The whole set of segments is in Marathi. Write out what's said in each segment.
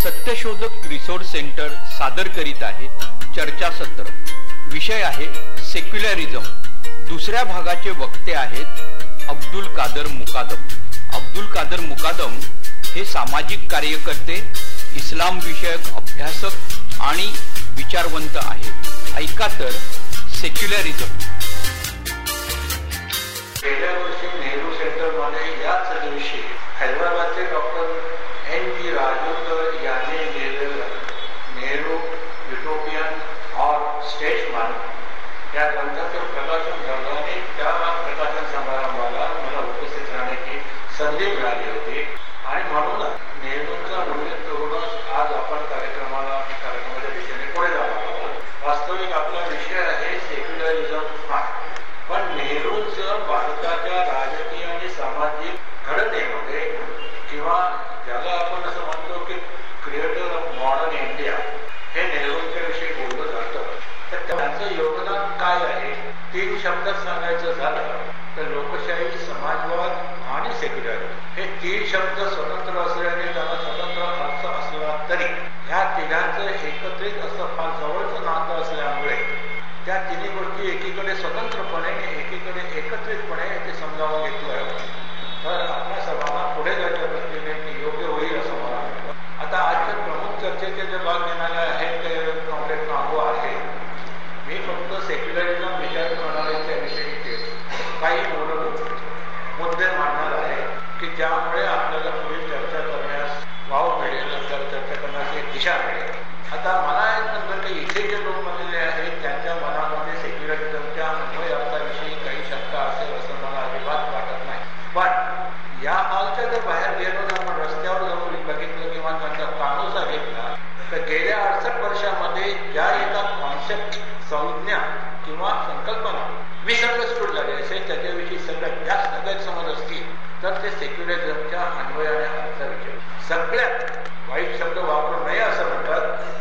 सत्यशोधक रिसोर्स सेंटर सादर करीत आहे चर्चासत्र विषय आहे सेक्युलरिझम. दुसऱ्या भागाचे वक्ते आहेत अब्दुल कादर मुकादम. अब्दुल कादर मुकादम हे सामाजिक कार्यकर्ते इस्लाम विषयक अभ्यासक आणि विचारवंत आहेत. ऐका तर सेक्युलरिझम. गेल्या वर्षी नेहरू सेंटरमध्ये याच दिवशी हैदराबादचे डॉक्टर संधी मिळाली होती. आणि म्हणूनच नेहमीचा उल्लेख आज आपण कार्यक्रमाला कार्यक्रमाच्या दिशेने पुढे जाणार आहोत. वास्तविक आपला विषय आहे सेक्युलरिझम हा. पण नेहरूंचं भारताच्या राजकीय आणि सामाजिक घडणेमध्ये किंवा ज्याला आपण असं म्हणतो की क्रिएटर ऑफ मॉडर्न इंडिया हे नेहरूंच्या विषयी बोललं जातं. तर त्यांचं योगदान काय आहे? तीन शब्दात सांगायचं झालं तर लोकशाही समाजवाद आणि सेक्युलर हे तीन शब्द स्वतंत्र असल्याने त्यांना स्वतंत्र अर्थ असला तरी ह्या तिघांचं एकत्रित असं फार जवळचं नातं असल्यामुळे त्या तिन्ही गोष्टी एकीकडे स्वतंत्रपणे एकीकडे एकत्रितपणे ते समजावून घेतलं तर आपल्या सर्वांना पुढे जायच्या दृष्टीने योग्य होईल असं मला वाटतं. आता आजच्या प्रमुख चर्चेचे जे भाग घेणारे आहेत ते कॉम्रेड नागो आहे मी फक्त सेक्युलरिझम विचार प्रणालीच्या विषयी काही मूलभूत मुद्दे मांडणार आहे की ज्यामुळे आपल्याला पुढील चर्चा करण्यास वाव मिळेल आपल्याला चर्चा करण्यास एक दिशा मिळेल आता मला एक नंतर की इथे जे लोक बनलेले आहेत त्यांच्या मनामध्ये सेक्युलरिझमच्या अन्वयार्थाविषयी काही शंका असेल असं मला अजिबात वाटत नाही. पण या हॉलच्या जर बाहेर गेलो ना आपण रस्त्यावर जाऊन बघितलं किंवा त्यांचा कानोसा घेतला तर गेल्या अडसष्ट वर्षामध्ये ज्या एका कॉन्सेप्ट संज्ञा किंवा संकल्पना मिसअंडरस्टूड झाले असेल त्याच्याविषयी सगळ्यात जास्त गैरसमज असतील तर ते सेक्युलरिझमच्या अन्वयाने अर्थाविषयी सगळ्यात वाईट शब्द वापरू नये असं म्हणतात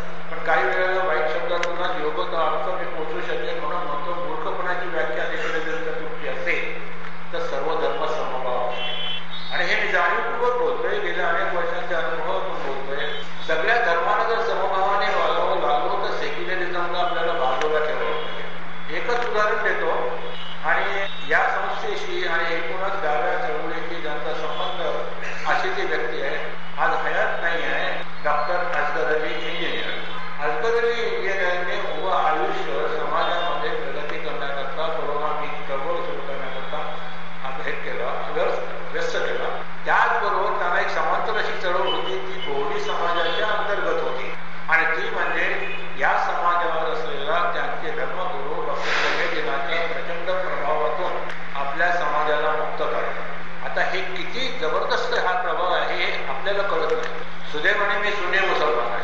काही वेळेला वाईट शब्दातूनच योग्य अर्थ मी पोचू शकेल म्हणून म्हणतो मूर्खपणाची व्याख्या सेक्युलरिझमच्या तुमची असेल तर सर्व धर्म समभाव आणि हे मी जाणीवपूर्वक बोलतोय गेल्या अनेक वर्षांच्या अनुभवातून बोलतोय. सगळ्या धर्मानं जर समभावाने वागावं लागलो तर सेक्युलरिझमला आपल्याला बाजूला ठेवावं लागेल. एकच उदाहरण देतो. आणि या संस्थेशी आणि एकूणच डाव्या किती जबरदस्त हा प्रभाव आहे हे आपल्याला कळत नाही. सुदैवाने मी सुने मुसलमान आहे.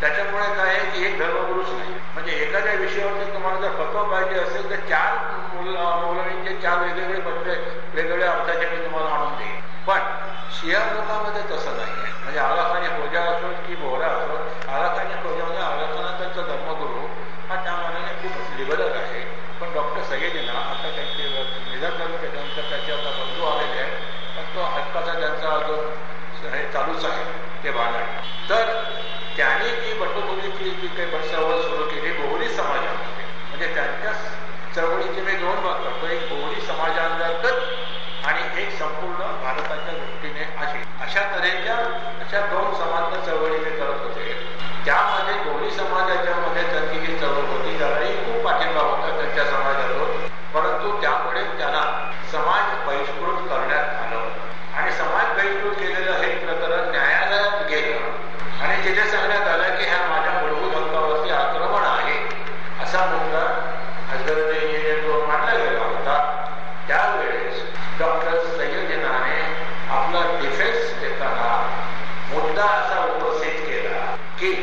त्याच्यामुळे काय आहे की एक धर्मगुरूच नाही. म्हणजे एखाद्या विषयावरती तुम्हाला जर फतवा पाहिजे असेल तर चार मौलवींचे चार वेगवेगळे पत्रे वेगवेगळ्या अर्थाचे मी तुम्हाला आणून देईन. पण शिया लोकांमध्ये तसं नाही आहे. म्हणजे आलाखाने खोजा असो की बोहरा असो आलाखानी पूजामध्ये म्हणजे आलाखाना त्यांचा धर्मगुरू हा त्या मानाने खूप लिबरल आहे. पण डॉक्टर सगळेजींना आता त्यांचे निधन झालं त्याच्यानंतर त्याचे आता बंधू आलेले आहेत. पण तो हक्काचा त्यांचा जो हे चालूच आहे ते भांडण तर त्यांनी ती बटबोलीची जी काही बटसावळ सुरू केली बोहरी समाजामध्ये म्हणजे त्यांच्या चळवळीचे मी दोन भाग करतो. एक बोहरी समाजांतर्गत आणि एक संपूर्ण भारताच्या दृष्टीने अशी अशा तऱ्हेच्या अशा दोन समांतर चळवळी मी करत होते. त्यामध्ये बोहरी समाजाच्या मध्ये त्यांची जी चळवळ होती त्यालाही खूप पाठिंबा होता त्यांच्या समाजातून परंतु त्यामुळे त्यांना समाज बहिष्कृत करण्यात आलं. आणि समाज बहिष्कृत केलेलं हे प्रकरण न्यायालयात केल्या सांगण्यात आलं की ह्या माझ्या मूलभूत हक्कावरती आक्रमण आहे असा मुद्दा हजरत जो मांडला गेला होता त्यावेळेस डॉक्टर सय्यदिनाने आपला डिफेन्स देताना मुद्दा असा उपस्थित केला की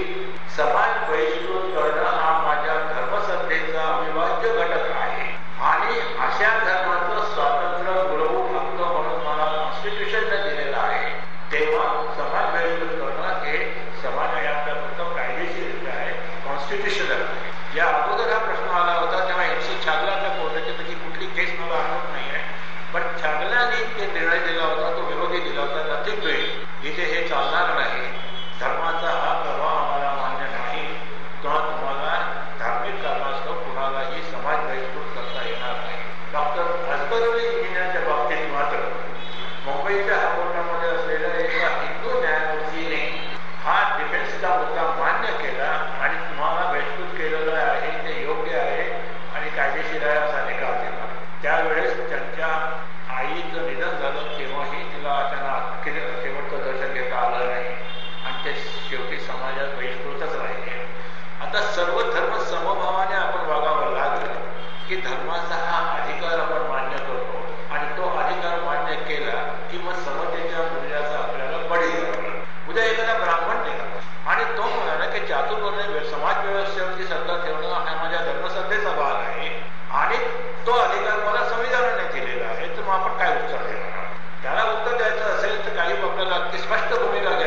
समाज बहिष्कृत करणं हा माझ्या धर्मसद्धेचा अविभाज्य घटक आहे आणि अशा धर्माचं स्वातंत्र्य मूलभूत हक्क म्हणून मला कॉन्स्टिट्यूशनने दिलेलं आहे तेव्हा समाज बहिष्कृत करणं हे समाज हे आपल्यापुरतं कायदेशीर आहे कॉन्स्टिट्युशनल आहे या अगोदर हा प्रश्न आला होता तेव्हा एम सी छागलाच्या कोर्टाची त्याची कुठली केस मला आठवत नाही आहे पण छागलाने ते निर्णय दिला होता तो विरोधी दिला होता नथिंग डुईंग इथे हे चालणार नाही. की धर्माचा हा अधिकार आपण मान्य करतो. आणि तो अधिकार मान्य केला की मग समतेच्या मूल्याचा आपल्याला बळी उद्या एखादा ब्राह्मण निघाला आणि तो म्हणाला की चातुर्वर्ण समाज व्यवस्थेवरती सत्ता ठेवणं हा माझ्या धर्मसत्तेचा भाग आहे आणि तो अधिकार मला संविधानाने दिलेला आहे तर मग आपण काय उत्तर देणार? त्याला उत्तर द्यायचं असेल तर काही आपल्याला स्पष्ट भूमिका घ्या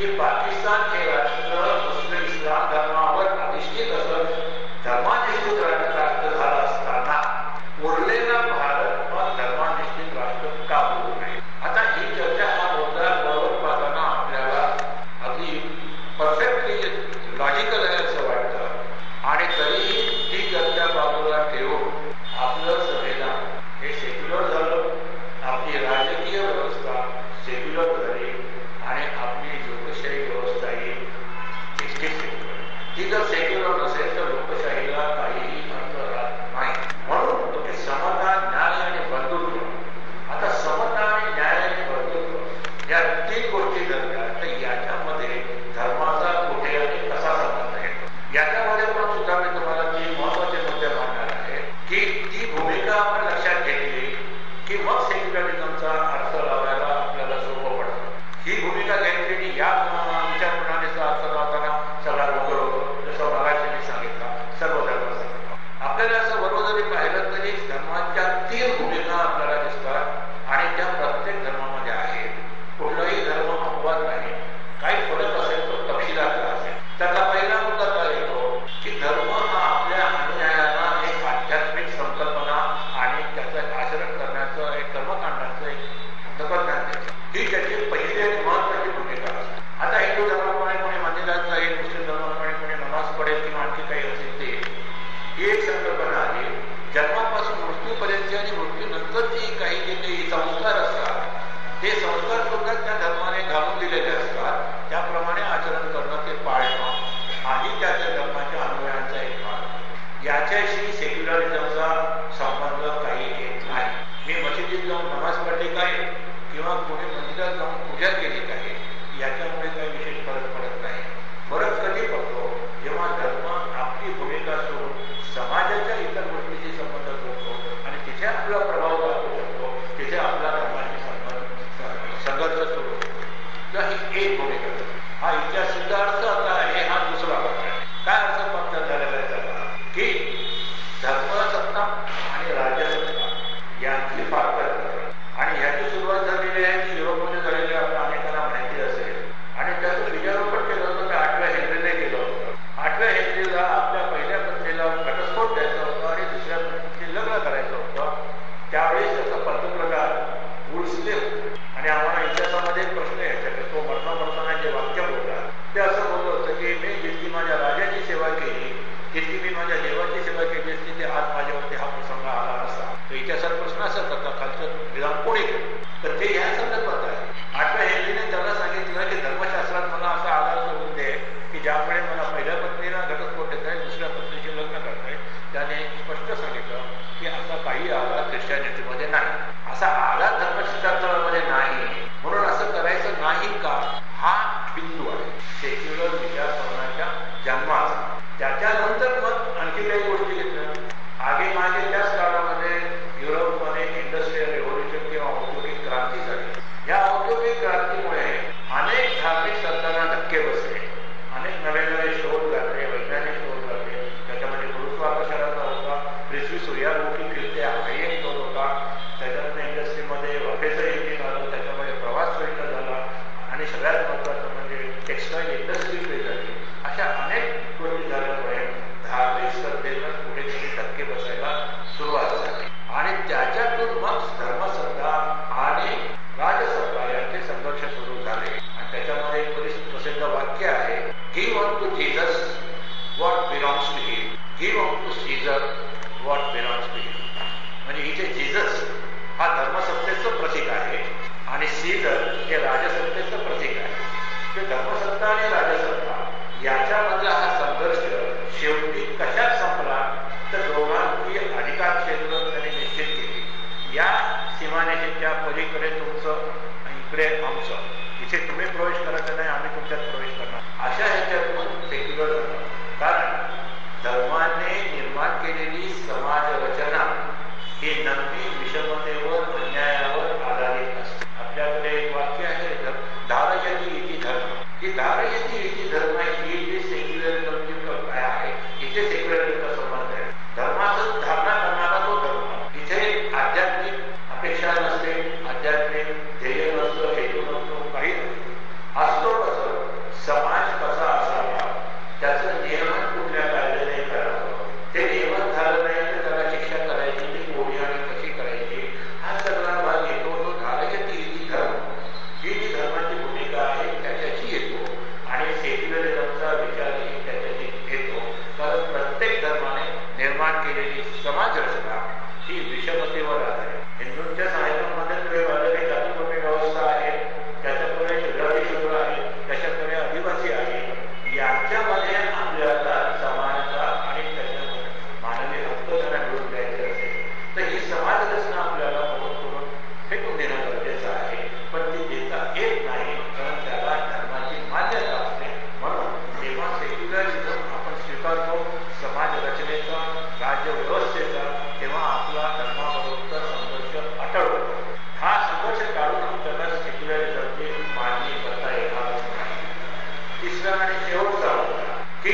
कि पाकिस्तान के राज पर्यंतची आणि मृत्यूनंतरची काही जे काही संस्कार असतात ते संस्कार सुद्धा त्या धर्माने घालून दिलेले असतात. त्याप्रमाणे आचरण करणं ते पाळणं हाही त्या धर्माच्या अनुयायांचा एक भाग. याच्याशी सेक्युलरिझमचा संबंध काही येत नाही. मी मशिदीत जाऊन नमाज पडले काय? किंवा कोणी मंदिरात जाऊन पूजा केली काय? याच्यामुळे काही विशेष फरक पडत नाही. फरक कधी पडतो? जेव्हा धर्म आपली भूमिका सोडून समाजाच्या का खालचं विधान कोणी केलं? तर ते या संदर्भात आहे. आठव्या हेल्दीने त्याला सांगितलं की धर्मशास्त्रात मला असा आधार सोडून दे की ज्यामुळे मला पहिल्या पत्नीला घटस्फोट येत आहे दुसऱ्या पत्नीशी लग्न करत आहे त्याने स्पष्ट सांगितलं की असा काही आधार ख्रिश्चॅनिटीमध्ये नाही. असा धर्मसत्ता आणि राजसत्ता. याच्यामधला हा संघर्ष शेवटी कशात संपला? तर दोघांची अधिकार क्षेत्र त्यांनी निश्चित केली. या सीमानेशेच्या पलीकडे तुमचं इकडे आमचं. इथे तुम्ही प्रवेश करायचा नाही? आम्ही तुमच्यात प्रवेश करणार. अशा ह्याच्यातून सेक्युलर झालं. कारण धर्माने निर्माण केलेली समाज रचना ही नक्की विषमतेवर about it. तिसरा आणि शेवटचा की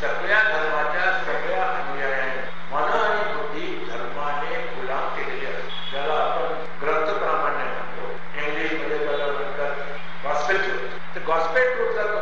सगळ्या धर्माच्या सगळ्या अनुयायांनी मन आणि बुद्धी धर्माने गुलाम केलेली असते ज्याला आपण ग्रंथ प्रामाण्य म्हणतो. इंग्लिशमध्ये त्याला म्हणतात गॉस्पेल ट्रूथ तर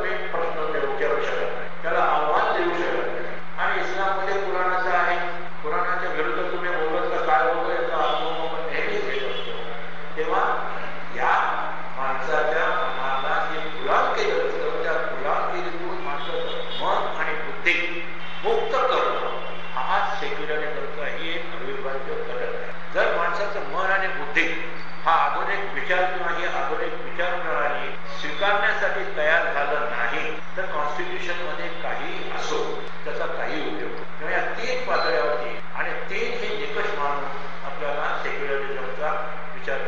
ही आधुनिक विचारप्रणाली स्वीकारण्यासाठी तयार झालं नाही तर कॉन्स्टिट्युशनमध्ये काही असो त्याचा काही उपयोग त्यामुळे या तीन पातळ्यावरती आणि तीन हे निकष मानून आपल्याला सेक्युलरिझमचा विचार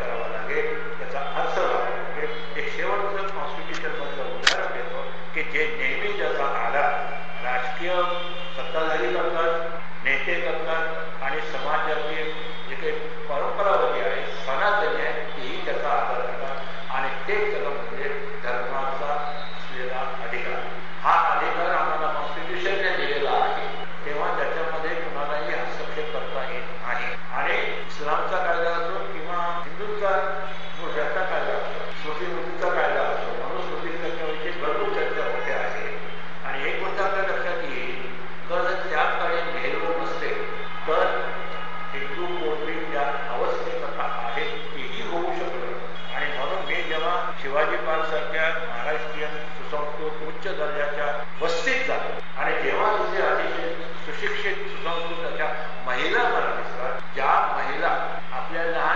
सारख्या महाराष्ट्रीयन सुसंस्कृत उच्च दर्जाच्या वस्तीत जातो. आणि जेव्हा तुझे अतिशय सुशिक्षित सुसंस्कृत अशा महिला मला दिसतात ज्या महिला आपल्या लहान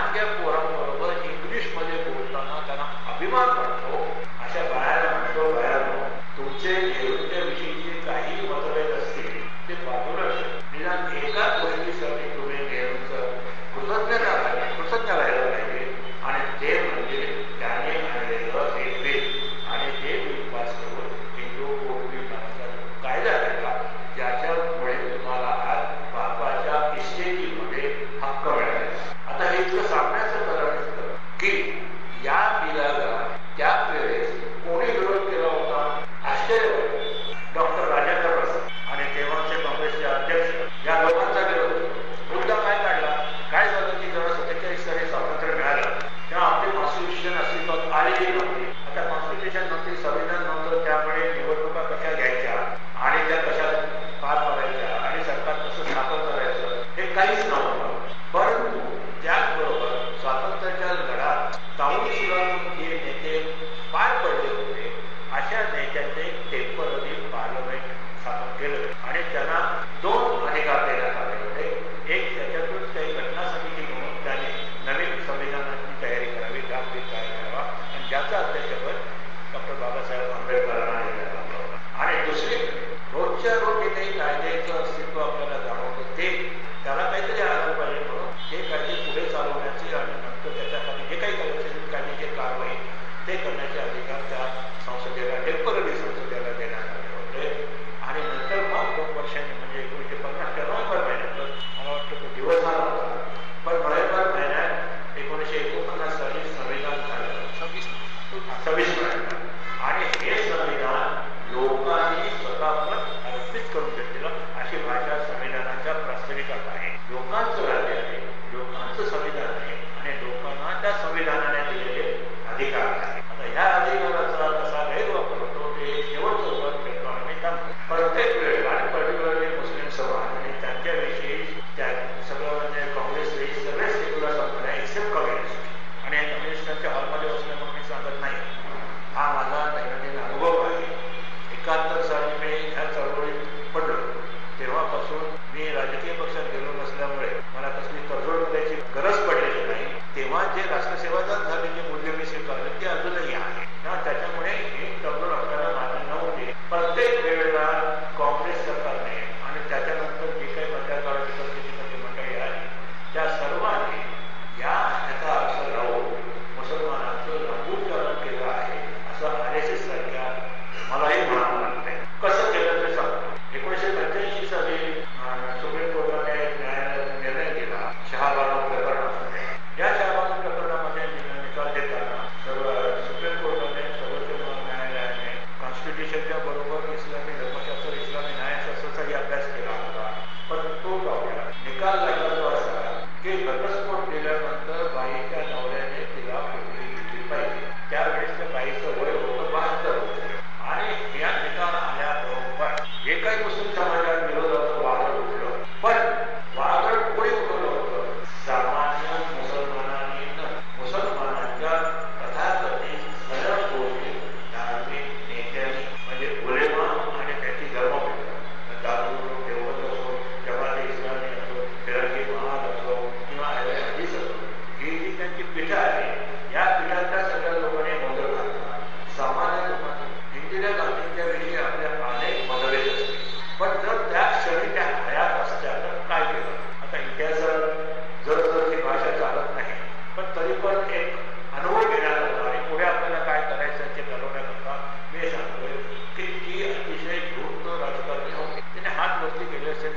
Ya lo matan ते करण्याचे अधिकार त्या संसदेला टेंपररी संसदेला देण्यात आले होते आणि नंतर मग दोन वर्षांनी म्हणजे एकोणीसशे पन्नासच्या नोव्हेंबर महिन्यात मला वाटतं तो दिवस होता पण नोव्हेंबर महिन्यात एकोणीसशे एकोणपन्नास साली संविधान झालं सव्वीस सव्वीस आणि हे संविधान लोकांनी स्वतःपण अर्पित करून घेतलेलं अशी भाषा संविधानाच्या प्रास्ताविकात आहे लोकांचं राज्य आहे लोकांचं संविधान आहे आणि लोकांना त्या संविधानात असून मी राजकीय पक्षात गेलो नसल्यामुळे मला कसली तडजोड करायची गरज पडलेली नाही. तेव्हा जे राष्ट्रसेवादान झालेले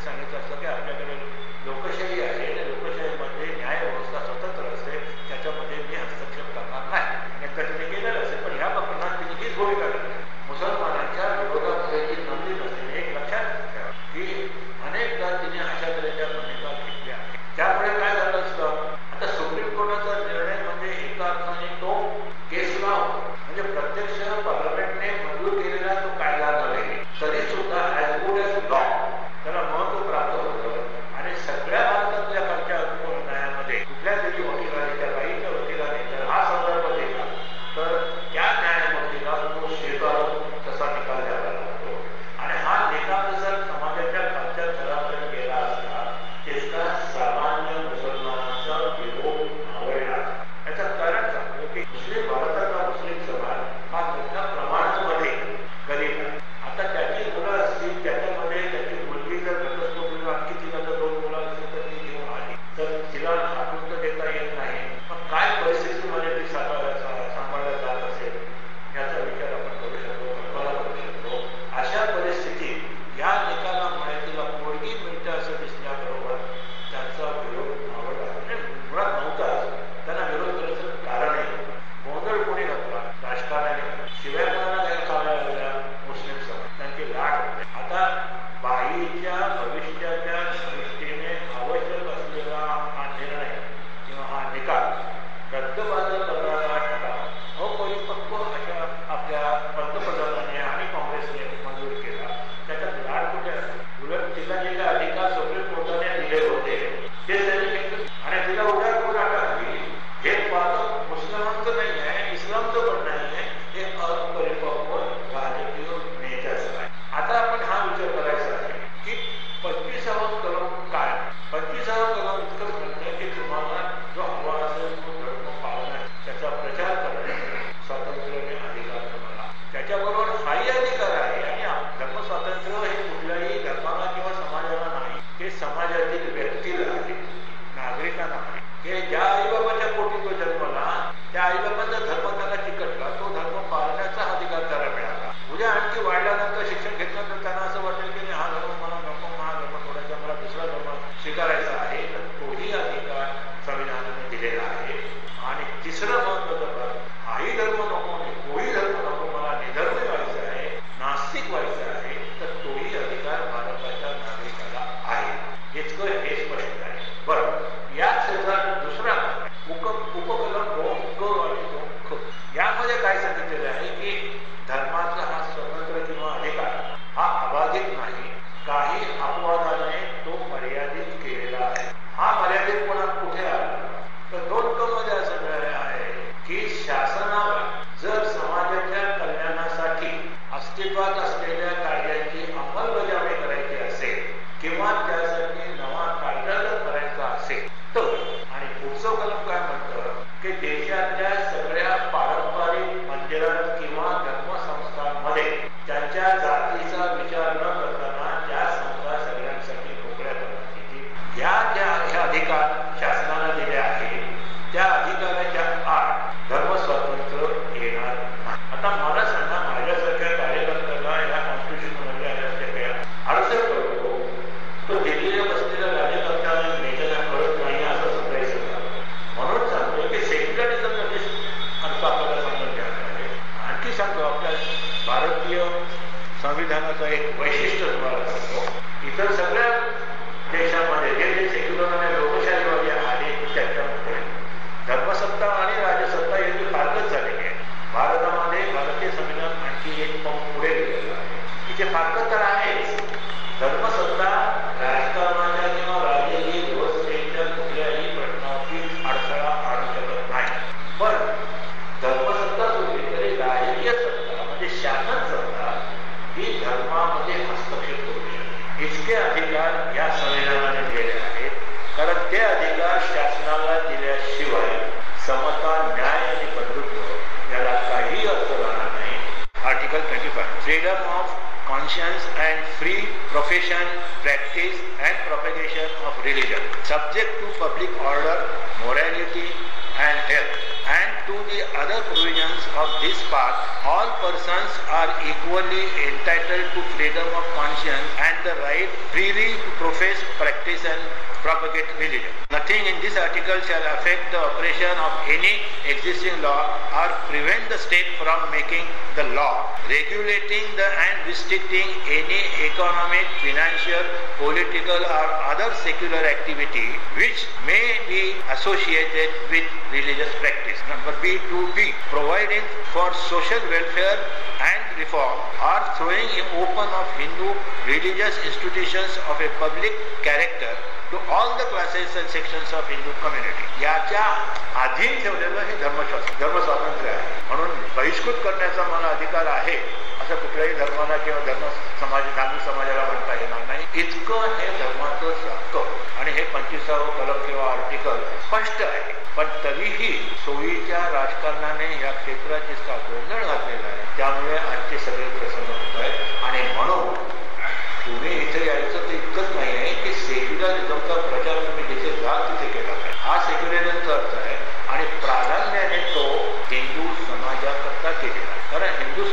साडेचारशे होते. ते त्यांनी वाढल्यानंतर शिक्षण घेतल्यानंतर त्यांना असं वाटेल की हा धर्म मला नको हा धर्म थोड्याच्या मला दुसरा धर्म स्वीकारायचा get us तर सगळ्या देशामध्ये जे जे सेक्युलर आणि लोकशाहीवादी आले त्यांच्यामध्ये. धर्मसत्ता आणि राजसत्ता यांची फारकच झालेली आहे. भारतामध्ये भारतीय संविधान आणखी एक पाऊल पुढे गेलेलं आहे. की ते फारकत तर आहेच. असल्याशिवाय समता न्याय आणि बंधुत्व याला काही अर्थ राहणार नाही article twenty five freedom of conscience and free profession, practice and propagation of religion, subject to public order, morality and health, and to the other provisions of this part, all persons are equally entitled to freedom of conscience and the right freely to profess, practice and propagate religion. Nothing in this article shall affect the operation of any existing law or prevent the state from making the law regulating the and restricting any economic, financial, political or other secular activity which may be associated with religious practice. Number B to B, providing for social welfare and reform or throwing open of Hindu religious institutions of a public character to all the classes and sections of Hindu community याच्या अधीन ठेवलेलं हे धर्मशास्त्र धर्म स्वातंत्र्य आहे. म्हणून बहिष्कृत करण्याचा मला अधिकार आहे असं कुठल्याही धर्माला किंवा धर्म समाज धार्मिक समाजाला म्हणता येणार नाही. इतकं हे धर्माचं हक्क आणि हे पंचवीसावं कलम किंवा आर्टिकल स्पष्ट आहे. पण तरीही सोयीच्या राजकारणाने या क्षेत्राची गोंधळ घातलेला आहे. त्यामुळे आजचे सगळे प्रसंग होत आहेत. आणि म्हणून तुम्ही इथे यायचं तर इतकंच नाही आहे की सेक्युलरिझमचा प्रचार तुम्ही जिथे जाल तिथे केला पाहिजे हा सेक्युलरिझमचा अर्थ आहे आणि प्राधान्याने तो हिंदू समाजाकरता केलेला आहे कारण हिंदू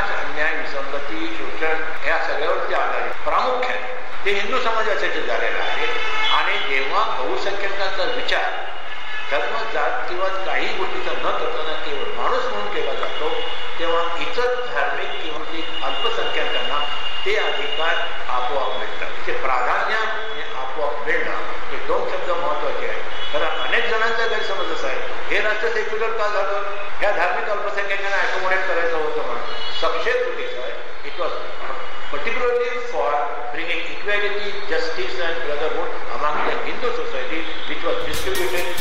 समाज अन्याय विसंगती शोषण या सगळ्यावरती आधारित प्रामुख्याने ते हिंदू समाजासाठी झालेलं आहे. आणि जेव्हा बहुसंख्यकांचा विचार धर्म जात किंवा काही गोष्टीचा न करताना केवळ माणूस म्हणून केला जातो तेव्हा इतर धार्मिक किंवा जे अल्पसंख्याकांना ते अधिकार आपोआप मिळतात. ते प्राधान्य आणि आपोआप मिळणं हे दोन शब्द महत्त्वाचे आहेत. कारण अनेक जणांचा गैरसमज असा आहे. हे राष्ट्र सेक्युलर का झालं? ह्या धार्मिक अल्पसंख्याकांना अकोमोडेट करायचं होतं sufficient to desire. It was particularly for bringing equality, justice and brotherhood among the Hindu society which was distributed